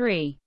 three.